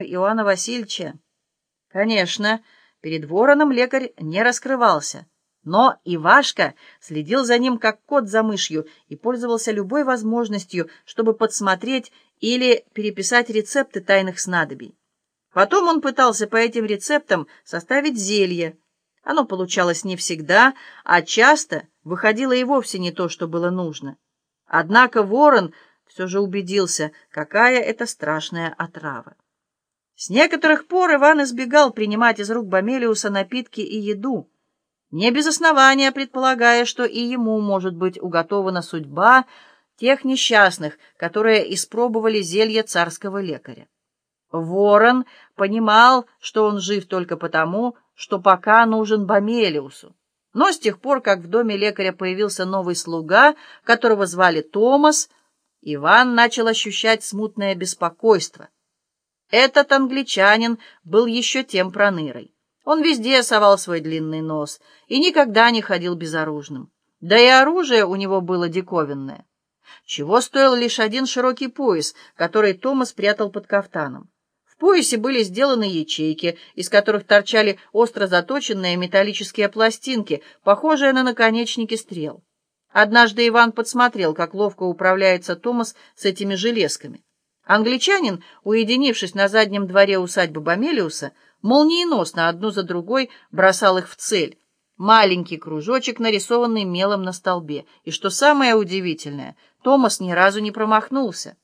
Иоанна Васильевича. Конечно, перед вороном лекарь не раскрывался, но Ивашка следил за ним, как кот за мышью, и пользовался любой возможностью, чтобы подсмотреть или переписать рецепты тайных снадобий. Потом он пытался по этим рецептам составить зелье. Оно получалось не всегда, а часто выходило и вовсе не то, что было нужно. Однако ворон все же убедился, какая это страшная отрава. С некоторых пор Иван избегал принимать из рук Бомелиуса напитки и еду, не без основания предполагая, что и ему может быть уготована судьба тех несчастных, которые испробовали зелье царского лекаря. Ворон понимал, что он жив только потому, что пока нужен Бомелиусу. Но с тех пор, как в доме лекаря появился новый слуга, которого звали Томас, Иван начал ощущать смутное беспокойство — этот англичанин был еще тем пронырой. Он везде совал свой длинный нос и никогда не ходил безоружным. Да и оружие у него было диковинное. Чего стоил лишь один широкий пояс, который Томас прятал под кафтаном. В поясе были сделаны ячейки, из которых торчали остро заточенные металлические пластинки, похожие на наконечники стрел. Однажды Иван подсмотрел, как ловко управляется Томас с этими железками. Англичанин, уединившись на заднем дворе усадьбы Бомелиуса, молниеносно одну за другой бросал их в цель. Маленький кружочек, нарисованный мелом на столбе. И что самое удивительное, Томас ни разу не промахнулся.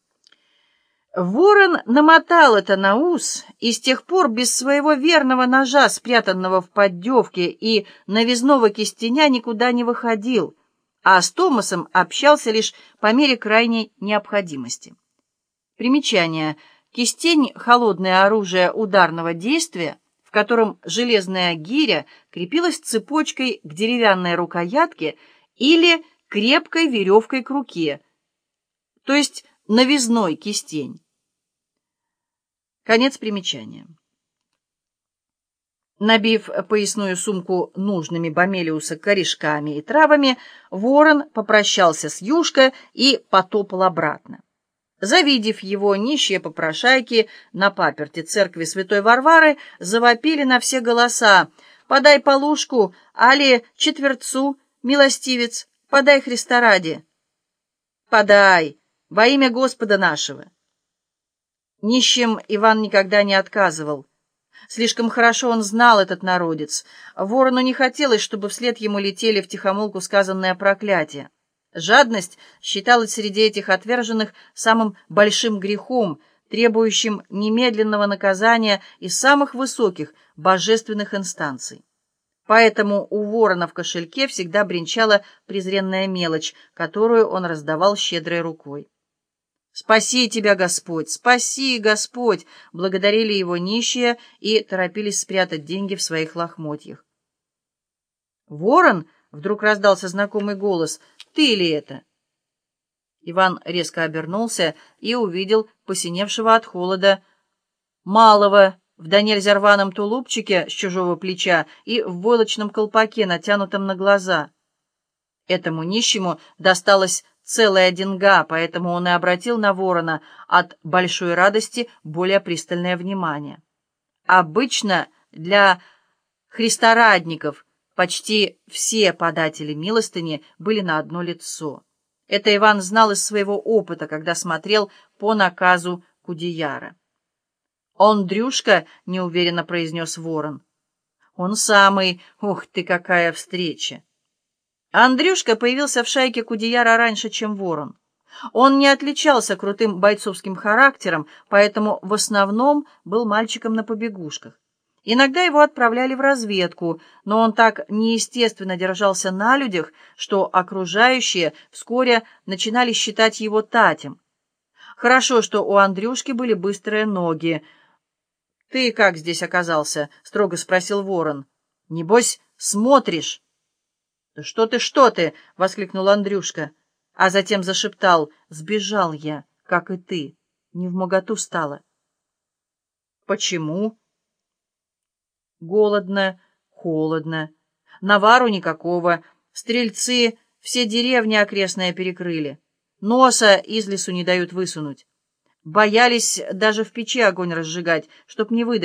Ворон намотал это на ус и с тех пор без своего верного ножа, спрятанного в поддевке, и навязного кистеня никуда не выходил, а с Томасом общался лишь по мере крайней необходимости. Примечание. Кистень — холодное оружие ударного действия, в котором железная гиря крепилась цепочкой к деревянной рукоятке или крепкой веревкой к руке, то есть навязной кистень. Конец примечания. Набив поясную сумку нужными Бомелиуса корешками и травами, ворон попрощался с Юшкой и потопал обратно. Завидев его, нищие попрошайки на паперти церкви святой Варвары завопили на все голоса «Подай полушку, али четверцу, милостивец, подай Христа ради!» «Подай, во имя Господа нашего!» Нищим Иван никогда не отказывал. Слишком хорошо он знал этот народец. Ворону не хотелось, чтобы вслед ему летели втихомолку сказанное проклятие. Жадность считалась среди этих отверженных самым большим грехом, требующим немедленного наказания из самых высоких божественных инстанций. Поэтому у ворона в кошельке всегда бренчала презренная мелочь, которую он раздавал щедрой рукой. «Спаси тебя, Господь! Спаси, Господь!» благодарили его нищие и торопились спрятать деньги в своих лохмотьях. Ворон вдруг раздался знакомый голос — ты ли это?» Иван резко обернулся и увидел посиневшего от холода малого в до нельзя рваном тулупчике с чужого плеча и в войлочном колпаке, натянутом на глаза. Этому нищему досталась целая деньга, поэтому он и обратил на ворона от большой радости более пристальное внимание. Обычно для христорадников Почти все податели милостыни были на одно лицо. Это Иван знал из своего опыта, когда смотрел по наказу Кудеяра. «Он Дрюшка», — неуверенно произнес ворон. «Он самый. Ух ты, какая встреча!» Андрюшка появился в шайке Кудеяра раньше, чем ворон. Он не отличался крутым бойцовским характером, поэтому в основном был мальчиком на побегушках. Иногда его отправляли в разведку, но он так неестественно держался на людях, что окружающие вскоре начинали считать его татем. Хорошо, что у Андрюшки были быстрые ноги. «Ты как здесь оказался?» — строго спросил ворон. «Небось, смотришь?» «Да что ты, что ты!» — воскликнул Андрюшка, а затем зашептал. «Сбежал я, как и ты. Не в моготу стало». «Почему?» Голодно, холодно. Навару никакого. Стрельцы все деревни окрестные перекрыли. Носа из лесу не дают высунуть. Боялись даже в печи огонь разжигать, чтоб не выдать